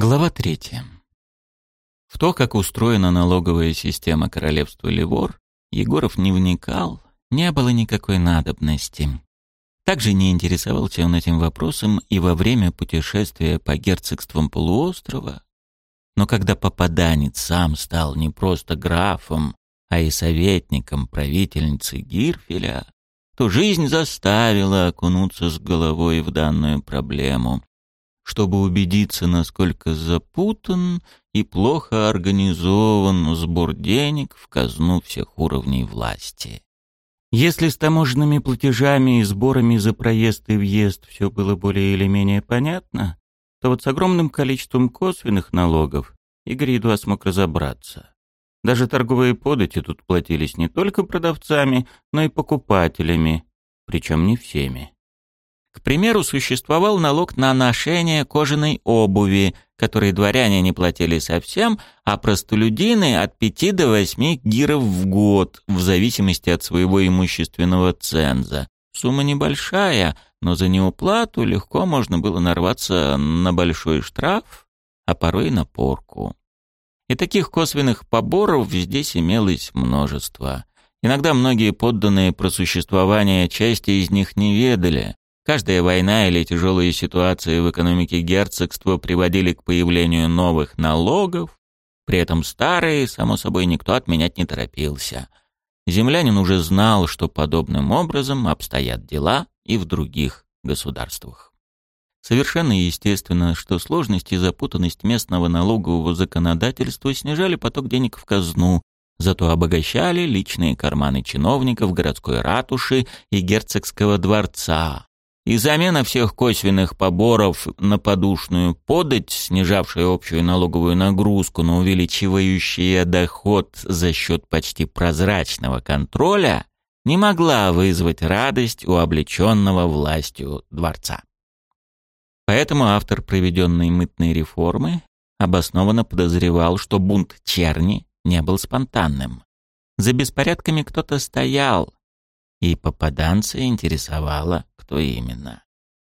Глава третья. В то, как устроена налоговая система королевства Ливор, Егоров не вникал, не было никакой надобности. Также не интересовался он этим вопросом и во время путешествия по герцогствам полуострова. Но когда попаданец сам стал не просто графом, а и советником правительницы Гирфеля, то жизнь заставила окунуться с головой в данную проблему, чтобы убедиться, насколько запутан и плохо организован сбор денег в казну всех уровней власти. Если с таможенными платежами и сборами за проезд и въезд все было более или менее понятно, то вот с огромным количеством косвенных налогов Игорь едва смог разобраться. Даже торговые подати тут платились не только продавцами, но и покупателями, причем не всеми. К примеру, существовал налог на ношение кожаной обуви, который дворяне не платили совсем, а простолюдины от 5 до 8 гиров в год, в зависимости от своего имущественного ценза. Сумма небольшая, но за неуплату легко можно было нарваться на большой штраф, а порой и на порку. И таких косвенных поборов здесь имелось множество. Иногда многие подданные про существование части из них не ведали, Каждая война или тяжелые ситуации в экономике герцогства приводили к появлению новых налогов, при этом старые, само собой, никто отменять не торопился. Землянин уже знал, что подобным образом обстоят дела и в других государствах. Совершенно естественно, что сложность и запутанность местного налогового законодательства снижали поток денег в казну, зато обогащали личные карманы чиновников городской ратуши и герцогского дворца, и замена всех косвенных поборов на подушную подать, снижавшая общую налоговую нагрузку, но увеличивающая доход за счет почти прозрачного контроля, не могла вызвать радость у облеченного властью дворца. Поэтому автор проведенной мытной реформы обоснованно подозревал, что бунт черни не был спонтанным. За беспорядками кто-то стоял, и попаданца интересовало, кто именно.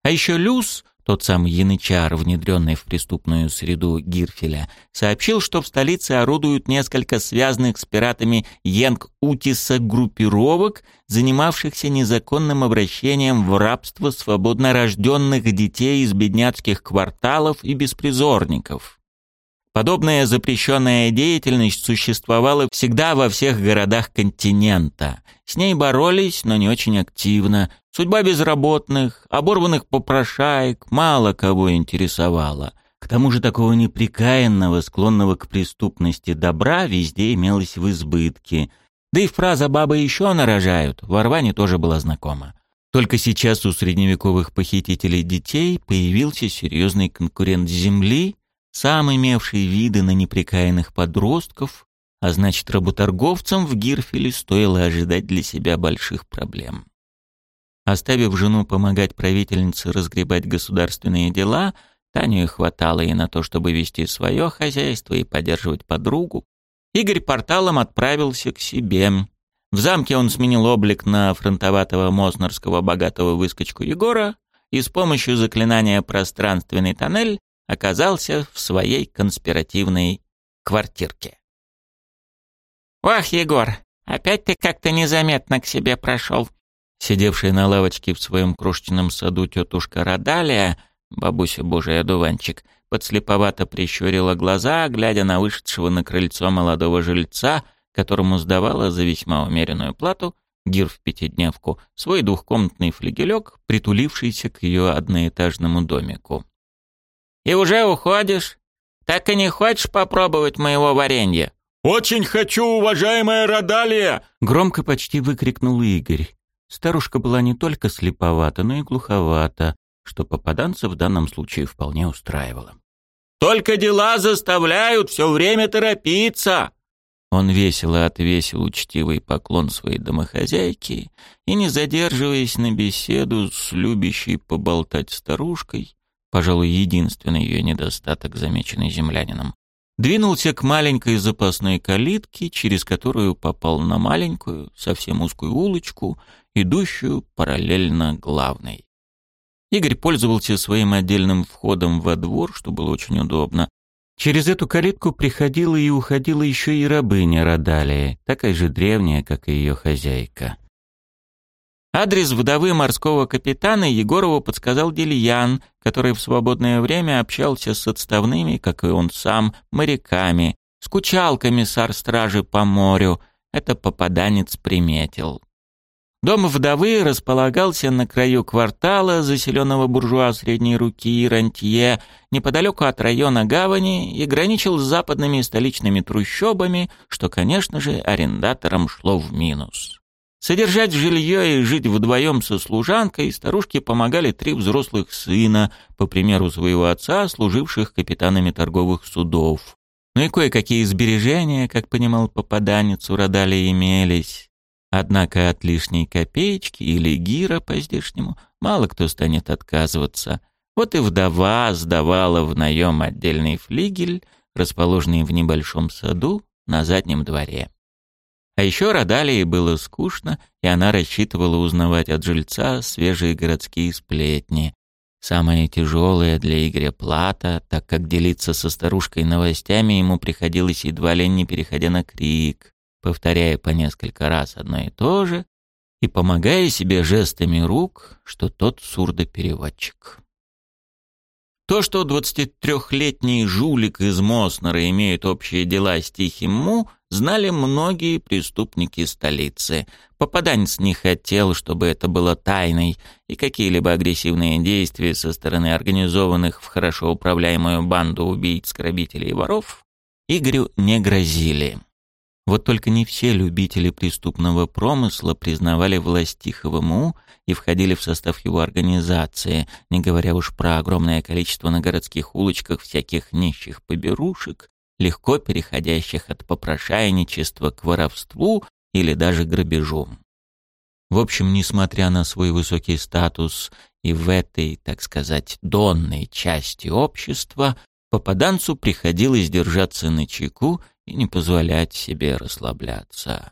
А еще Люс, тот самый янычар, внедренный в преступную среду Гирфеля, сообщил, что в столице орудуют несколько связанных с пиратами Йенг-Утиса группировок, занимавшихся незаконным обращением в рабство свободно рожденных детей из бедняцких кварталов и беспризорников. Подобная запрещенная деятельность существовала всегда во всех городах континента. С ней боролись, но не очень активно. Судьба безработных, оборванных попрошаек мало кого интересовала. К тому же такого неприкаянного, склонного к преступности добра везде имелось в избытке. Да и фраза «бабы еще нарожают» в Орване тоже была знакома. Только сейчас у средневековых похитителей детей появился серьезный конкурент Земли, сам имевший виды на неприкаянных подростков, а значит, работорговцам в Гирфеле стоило ожидать для себя больших проблем. Оставив жену помогать правительнице разгребать государственные дела, Таню хватало и на то, чтобы вести свое хозяйство и поддерживать подругу, Игорь порталом отправился к себе. В замке он сменил облик на фронтоватого мознерского богатого выскочку Егора и с помощью заклинания «Пространственный тоннель» оказался в своей конспиративной квартирке. «Ох, Егор, опять ты как-то незаметно к себе прошел». Сидевшая на лавочке в своем крошечном саду тетушка Радалия, бабуся божий одуванчик, подслеповато прищурила глаза, глядя на вышедшего на крыльцо молодого жильца, которому сдавала за весьма умеренную плату гир в пятидневку свой двухкомнатный флигелек, притулившийся к ее одноэтажному домику. И уже уходишь? Так и не хочешь попробовать моего варенья?» «Очень хочу, уважаемая Радалия!» Громко почти выкрикнул Игорь. Старушка была не только слеповата, но и глуховата, что попаданца в данном случае вполне устраивало. «Только дела заставляют все время торопиться!» Он весело отвесил учтивый поклон своей домохозяйке и, не задерживаясь на беседу с любящей поболтать старушкой, пожалуй, единственный ее недостаток, замеченный землянином, двинулся к маленькой запасной калитке, через которую попал на маленькую, совсем узкую улочку, идущую параллельно главной. Игорь пользовался своим отдельным входом во двор, что было очень удобно. Через эту калитку приходила и уходила еще и рабыня Радалии, такая же древняя, как и ее хозяйка. Адрес вдовы морского капитана Егорову подсказал Дельян, который в свободное время общался с отставными, как и он сам, моряками. Скучал комиссар стражи по морю. Это попаданец приметил. Дом вдовы располагался на краю квартала, заселенного буржуа средней руки рантье, неподалеку от района гавани и граничил с западными столичными трущобами, что, конечно же, арендаторам шло в минус. Содержать жилье и жить вдвоем со служанкой старушке помогали три взрослых сына, по примеру своего отца, служивших капитанами торговых судов. Ну и кое-какие сбережения, как понимал попаданец, у Родали имелись. Однако от лишней копеечки или гира по-здешнему мало кто станет отказываться. Вот и вдова сдавала в наем отдельный флигель, расположенный в небольшом саду на заднем дворе. А еще Радалии было скучно, и она рассчитывала узнавать от жильца свежие городские сплетни. Самое тяжелое для Игоря плата, так как делиться со старушкой новостями ему приходилось едва ли не переходя на крик, повторяя по несколько раз одно и то же и помогая себе жестами рук, что тот сурдопереводчик. То, что 23-летний жулик из Моснера имеет общие дела с Тихим Му, знали многие преступники столицы. Попаданец не хотел, чтобы это было тайной, и какие-либо агрессивные действия со стороны организованных в хорошо управляемую банду убийц, грабителей и воров Игорю не грозили. Вот только не все любители преступного промысла признавали власть Му и входили в состав его организации, не говоря уж про огромное количество на городских улочках всяких нищих поберушек, легко переходящих от попрошайничества к воровству или даже грабежу. В общем, несмотря на свой высокий статус и в этой, так сказать, донной части общества, попаданцу приходилось держаться на чеку и не позволять себе расслабляться.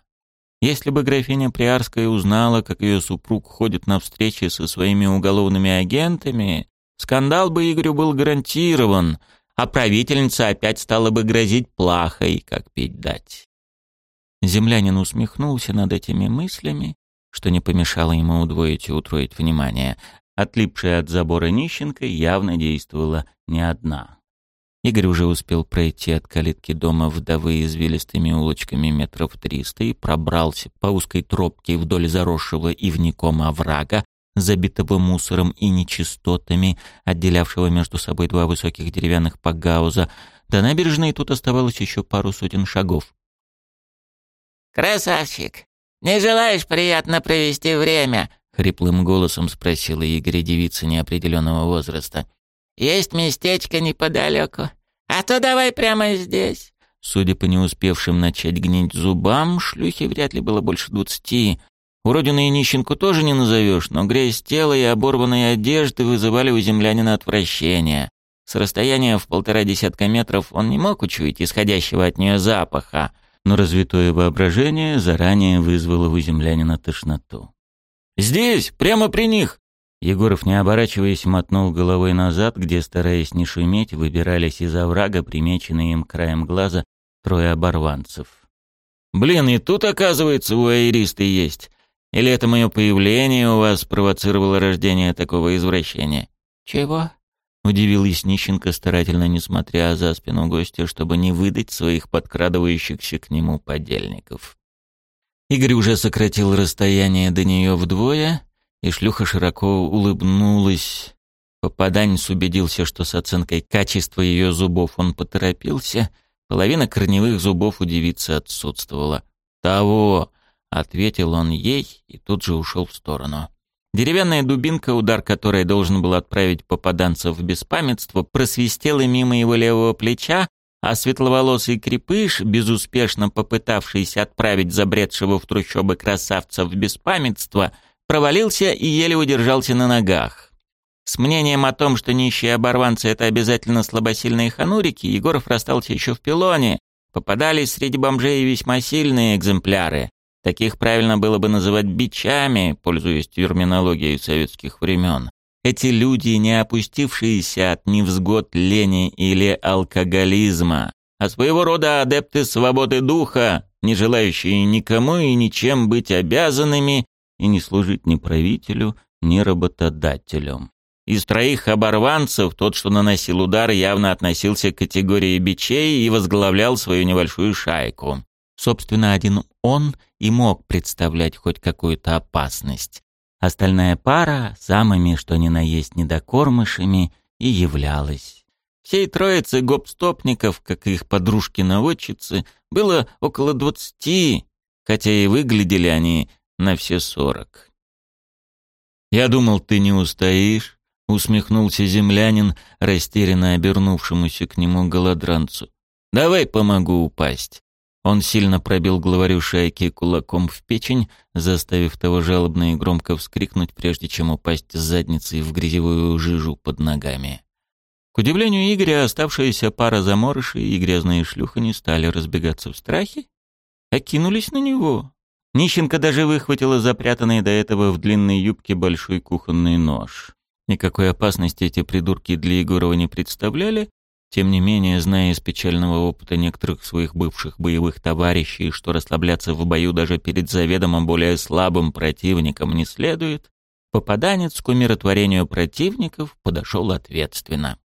Если бы графиня Приарская узнала, как ее супруг ходит на встречи со своими уголовными агентами, скандал бы Игорю был гарантирован, а правительница опять стала бы грозить плахой, как пить дать. Землянин усмехнулся над этими мыслями, что не помешало ему удвоить и утроить внимание. Отлипшая от забора нищенка явно действовала не одна. Игорь уже успел пройти от калитки дома вдовы извилистыми улочками метров триста и пробрался по узкой тропке вдоль заросшего ивником оврага, забитого мусором и нечистотами, отделявшего между собой два высоких деревянных пагауза. До набережной тут оставалось еще пару сотен шагов. «Красавчик, не желаешь приятно провести время?» — хриплым голосом спросила Игоря девица неопределенного возраста. Есть местечко неподалеку. А то давай прямо здесь». Судя по не успевшим начать гнить зубам, шлюхи вряд ли было больше двадцати. Уродину и нищенку тоже не назовешь, но грязь тела и оборванные одежды вызывали у землянина отвращение. С расстояния в полтора десятка метров он не мог учуять исходящего от нее запаха, но развитое воображение заранее вызвало у землянина тошноту. «Здесь, прямо при них!» Егоров, не оборачиваясь, мотнул головой назад, где, стараясь не шуметь, выбирались из оврага, примеченные им краем глаза, трое оборванцев. «Блин, и тут, оказывается, у аэриста есть. Или это мое появление у вас спровоцировало рождение такого извращения?» «Чего?» — удивилась Нищенко, старательно не смотря за спину гостя, чтобы не выдать своих подкрадывающихся к нему подельников. Игорь уже сократил расстояние до нее вдвое — и шлюха широко улыбнулась. Попаданец убедился, что с оценкой качества ее зубов он поторопился. Половина корневых зубов у девицы отсутствовала. «Того!» — ответил он ей и тут же ушел в сторону. Деревянная дубинка, удар которой должен был отправить попаданца в беспамятство, просвистела мимо его левого плеча, а светловолосый крепыш, безуспешно попытавшийся отправить забредшего в трущобы красавца в беспамятство — провалился и еле удержался на ногах. С мнением о том, что нищие оборванцы — это обязательно слабосильные ханурики, Егоров расстался еще в пилоне. Попадались среди бомжей весьма сильные экземпляры. Таких правильно было бы называть бичами, пользуясь терминологией советских времен. Эти люди, не опустившиеся от невзгод лени или алкоголизма, а своего рода адепты свободы духа, не желающие никому и ничем быть обязанными и не служить ни правителю, ни работодателю. Из троих оборванцев тот, что наносил удар, явно относился к категории бичей и возглавлял свою небольшую шайку. Собственно, один он и мог представлять хоть какую-то опасность. Остальная пара, самыми что ни на есть недокормышами, и являлась. Всей троицы гопстопников, как их подружки-наводчицы, было около двадцати, хотя и выглядели они на все сорок. «Я думал, ты не устоишь», — усмехнулся землянин, растерянно обернувшемуся к нему голодранцу. «Давай помогу упасть». Он сильно пробил главарю шайки кулаком в печень, заставив того жалобно и громко вскрикнуть, прежде чем упасть с задницей в грязевую жижу под ногами. К удивлению Игоря, оставшаяся пара заморышей и грязные шлюха не стали разбегаться в страхе, а кинулись на него. Нищенка даже выхватила запрятанный до этого в длинной юбке большой кухонный нож. Никакой опасности эти придурки для Егорова не представляли, тем не менее, зная из печального опыта некоторых своих бывших боевых товарищей, что расслабляться в бою даже перед заведомо более слабым противником не следует, попаданец к умиротворению противников подошел ответственно.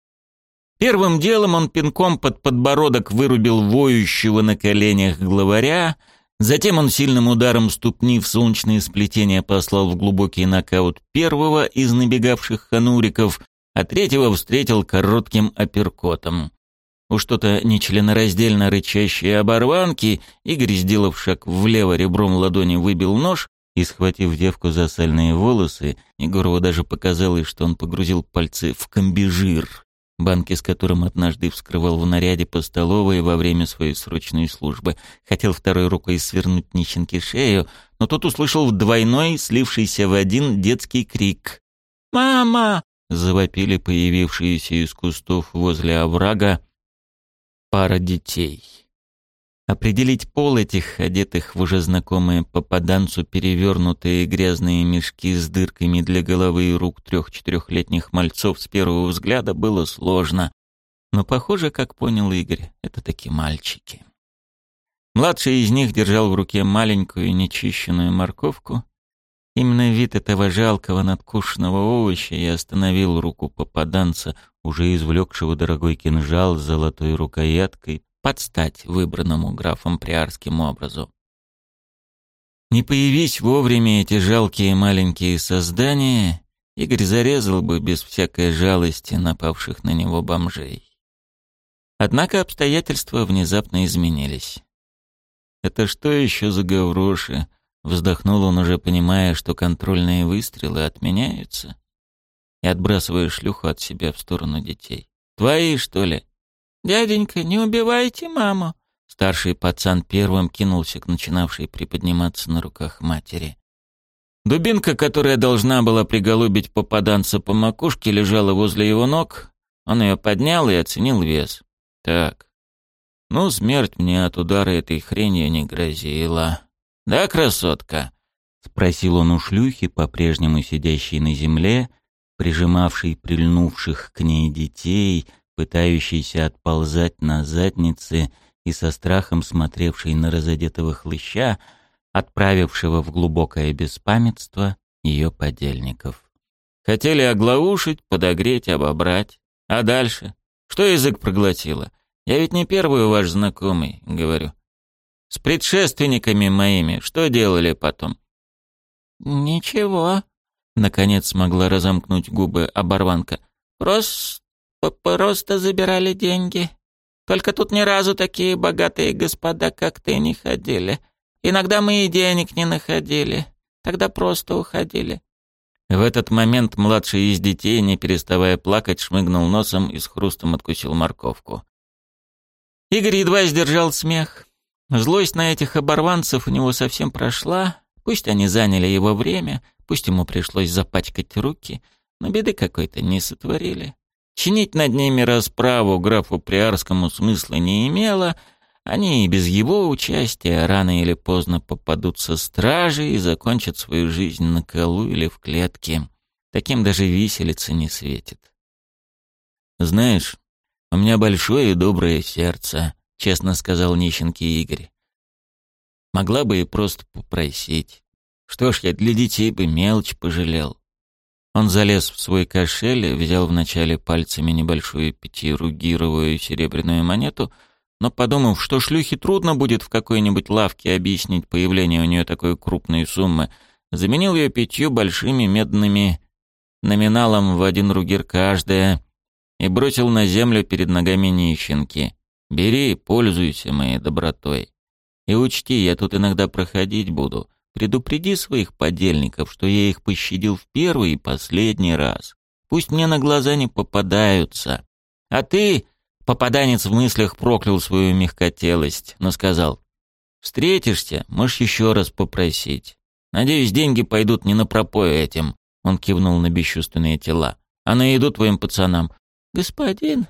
Первым делом он пинком под подбородок вырубил воющего на коленях главаря, затем он сильным ударом ступни в солнечные сплетения послал в глубокий нокаут первого из набегавших хануриков, а третьего встретил коротким апперкотом. У что-то нечленораздельно рычащие оборванки, Игорь, сделав шаг влево ребром ладони, выбил нож и, схватив девку за сальные волосы, Егорову даже показалось, что он погрузил пальцы в комбижир, банки с которым однажды вскрывал в наряде по столовой во время своей срочной службы. Хотел второй рукой свернуть нищенке шею, но тот услышал двойной, слившийся в один детский крик. «Мама! Завопили появившиеся из кустов возле оврага пара детей. Определить пол этих, одетых в уже знакомые попаданцу перевернутые грязные мешки с дырками для головы и рук трех-четырехлетних мальцов с первого взгляда было сложно. Но, похоже, как понял Игорь, это таки мальчики. Младший из них держал в руке маленькую нечищенную морковку, Именно вид этого жалкого надкушенного овоща и остановил руку попаданца, уже извлекшего дорогой кинжал с золотой рукояткой, под стать выбранному графом приарским образу. Не появись вовремя эти жалкие маленькие создания, Игорь зарезал бы без всякой жалости напавших на него бомжей. Однако обстоятельства внезапно изменились. Это что еще за гавроши? Вздохнул он, уже понимая, что контрольные выстрелы отменяются, и отбрасывая шлюху от себя в сторону детей. «Твои, что ли?» «Дяденька, не убивайте маму!» Старший пацан первым кинулся к начинавшей приподниматься на руках матери. Дубинка, которая должна была приголубить попаданца по макушке, лежала возле его ног. Он ее поднял и оценил вес. «Так, ну, смерть мне от удара этой хрени не грозила». «Да, красотка?» — спросил он у шлюхи, по-прежнему сидящей на земле, прижимавшей прильнувших к ней детей, пытающейся отползать на заднице и со страхом смотревшей на разодетого хлыща, отправившего в глубокое беспамятство ее подельников. Хотели оглаушить, подогреть, обобрать. А дальше? Что язык проглотила? Я ведь не первый ваш знакомый, говорю. С предшественниками моими что делали потом?» «Ничего», — наконец смогла разомкнуть губы оборванка. «Просто... просто забирали деньги. Только тут ни разу такие богатые господа, как ты, не ходили. Иногда мы и денег не находили. Тогда просто уходили». В этот момент младший из детей, не переставая плакать, шмыгнул носом и с хрустом откусил морковку. Игорь едва сдержал смех. Злость на этих оборванцев у него совсем прошла. Пусть они заняли его время, пусть ему пришлось запачкать руки, но беды какой-то не сотворили. Чинить над ними расправу графу Приарскому смысла не имело, они и без его участия рано или поздно попадутся стражи и закончат свою жизнь на колу или в клетке. Таким даже виселица не светит. «Знаешь, у меня большое и доброе сердце», — честно сказал нищенке Игорь. «Могла бы и просто попросить. Что ж, я для детей бы мелочь пожалел». Он залез в свой кошель, взял вначале пальцами небольшую пятиругировую серебряную монету, но, подумав, что шлюхе трудно будет в какой-нибудь лавке объяснить появление у нее такой крупной суммы, заменил ее пятью большими медными номиналом в один ругир каждая, и бросил на землю перед ногами нищенки. «Бери, пользуйся моей добротой. И учти, я тут иногда проходить буду. Предупреди своих подельников, что я их пощадил в первый и последний раз. Пусть мне на глаза не попадаются. А ты, попаданец в мыслях проклял свою мягкотелость, но сказал, «Встретишься, можешь еще раз попросить. Надеюсь, деньги пойдут не на пропой этим, он кивнул на бесчувственные тела. «А на еду твоим пацанам?» «Господин...»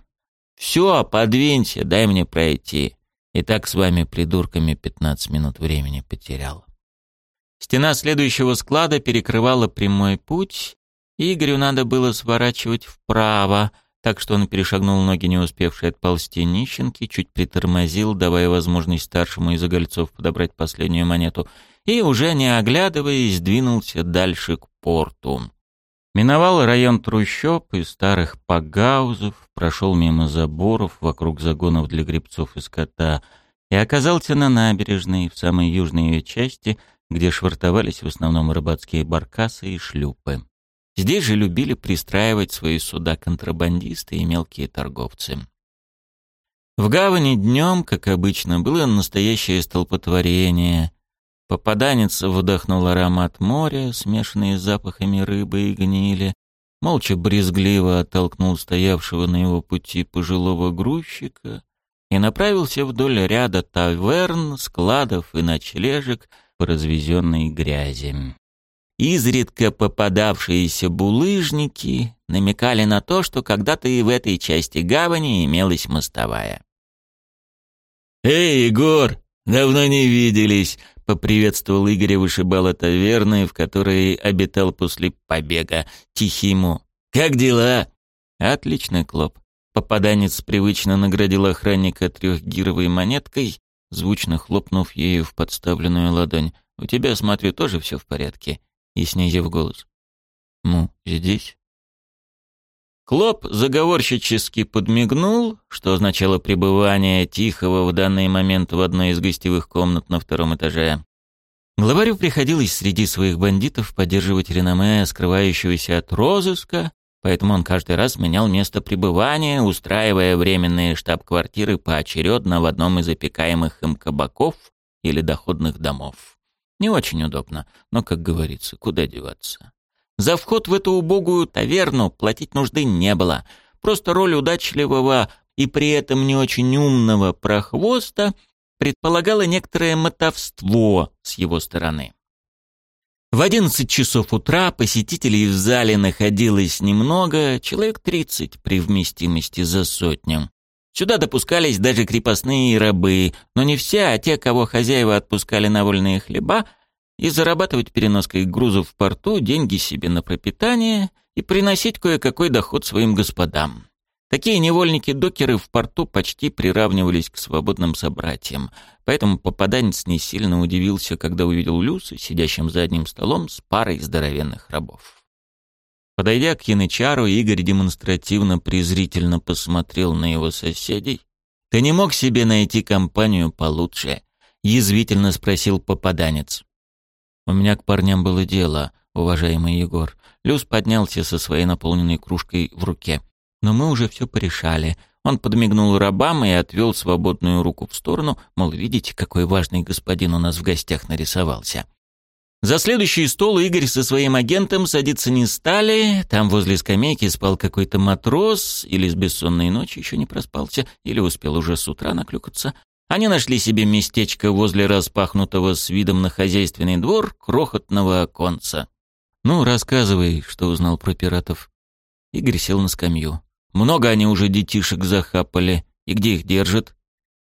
«Все, подвинься, дай мне пройти». И так с вами, придурками, пятнадцать минут времени потерял. Стена следующего склада перекрывала прямой путь, Игорю надо было сворачивать вправо, так что он перешагнул ноги, не успевшие отползти нищенки, чуть притормозил, давая возможность старшему из огольцов подобрать последнюю монету, и, уже не оглядываясь, двинулся дальше к порту. Миновал район трущоб и старых погаузов, прошел мимо заборов вокруг загонов для грибцов и скота и оказался на набережной, в самой южной ее части, где швартовались в основном рыбацкие баркасы и шлюпы. Здесь же любили пристраивать свои суда контрабандисты и мелкие торговцы. В гавани днем, как обычно, было настоящее столпотворение. Попаданец вдохнул аромат моря, смешанный с запахами рыбы и гнили, молча брезгливо оттолкнул стоявшего на его пути пожилого грузчика и направился вдоль ряда таверн, складов и ночлежек по развезенной грязи. Изредка попадавшиеся булыжники намекали на то, что когда-то и в этой части гавани имелась мостовая. «Эй, Егор, давно не виделись!» — поприветствовал Игоря вышибала таверны, в которой обитал после побега Тихиму. «Как дела?» «Отлично, Клоп». Попаданец привычно наградил охранника трехгировой монеткой, звучно хлопнув ею в подставленную ладонь. «У тебя, смотрю, тоже все в порядке?» И снизив голос. «Ну, здесь?» Клоп заговорщически подмигнул, что означало пребывание Тихого в данный момент в одной из гостевых комнат на втором этаже. Главарю приходилось среди своих бандитов поддерживать реноме, скрывающегося от розыска, поэтому он каждый раз менял место пребывания, устраивая временные штаб-квартиры поочередно в одном из опекаемых им кабаков или доходных домов. Не очень удобно, но, как говорится, куда деваться. За вход в эту убогую таверну платить нужды не было. Просто роль удачливого и при этом не очень умного прохвоста предполагала некоторое мотовство с его стороны. В одиннадцать часов утра посетителей в зале находилось немного, человек тридцать при вместимости за сотню. Сюда допускались даже крепостные рабы, но не все, а те, кого хозяева отпускали на вольные хлеба, и зарабатывать переноской грузов в порту, деньги себе на пропитание и приносить кое-какой доход своим господам. Такие невольники-докеры в порту почти приравнивались к свободным собратьям, поэтому попаданец не сильно удивился, когда увидел Люса, сидящим за одним столом с парой здоровенных рабов. Подойдя к янычару, Игорь демонстративно презрительно посмотрел на его соседей. «Ты не мог себе найти компанию получше?» — язвительно спросил попаданец. «У меня к парням было дело, уважаемый Егор». Люс поднялся со своей наполненной кружкой в руке. «Но мы уже все порешали». Он подмигнул рабам и отвел свободную руку в сторону, мол, видите, какой важный господин у нас в гостях нарисовался. За следующий стол Игорь со своим агентом садиться не стали. Там возле скамейки спал какой-то матрос, или с бессонной ночи еще не проспался, или успел уже с утра наклюкаться. Они нашли себе местечко возле распахнутого с видом на хозяйственный двор крохотного оконца. «Ну, рассказывай, что узнал про пиратов». Игорь сел на скамью. «Много они уже детишек захапали. И где их держат?»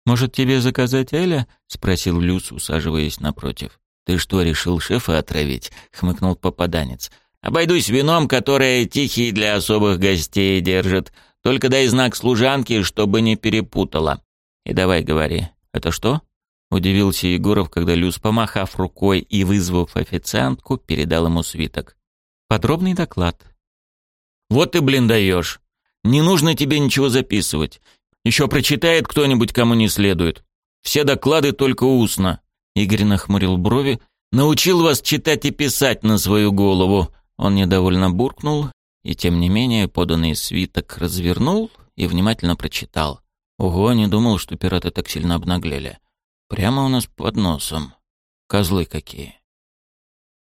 «Может, тебе заказать Эля?» — спросил Люс, усаживаясь напротив. «Ты что, решил шефа отравить?» — хмыкнул попаданец. Обойдусь вином, которое тихий для особых гостей держит. Только дай знак служанке, чтобы не перепутала. И давай говори. Это что? Удивился Егоров, когда Люс, помахав рукой и вызвав официантку, передал ему свиток. Подробный доклад. Вот ты, блин, даешь. Не нужно тебе ничего записывать. Еще прочитает кто-нибудь, кому не следует. Все доклады только устно. Игорь нахмурил брови. Научил вас читать и писать на свою голову. Он недовольно буркнул и, тем не менее, поданный свиток развернул и внимательно прочитал. Ого, не думал, что пираты так сильно обнаглели. Прямо у нас под носом. Козлы какие.